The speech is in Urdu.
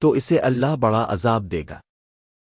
تو اسے اللہ بڑا عذاب دے گا۔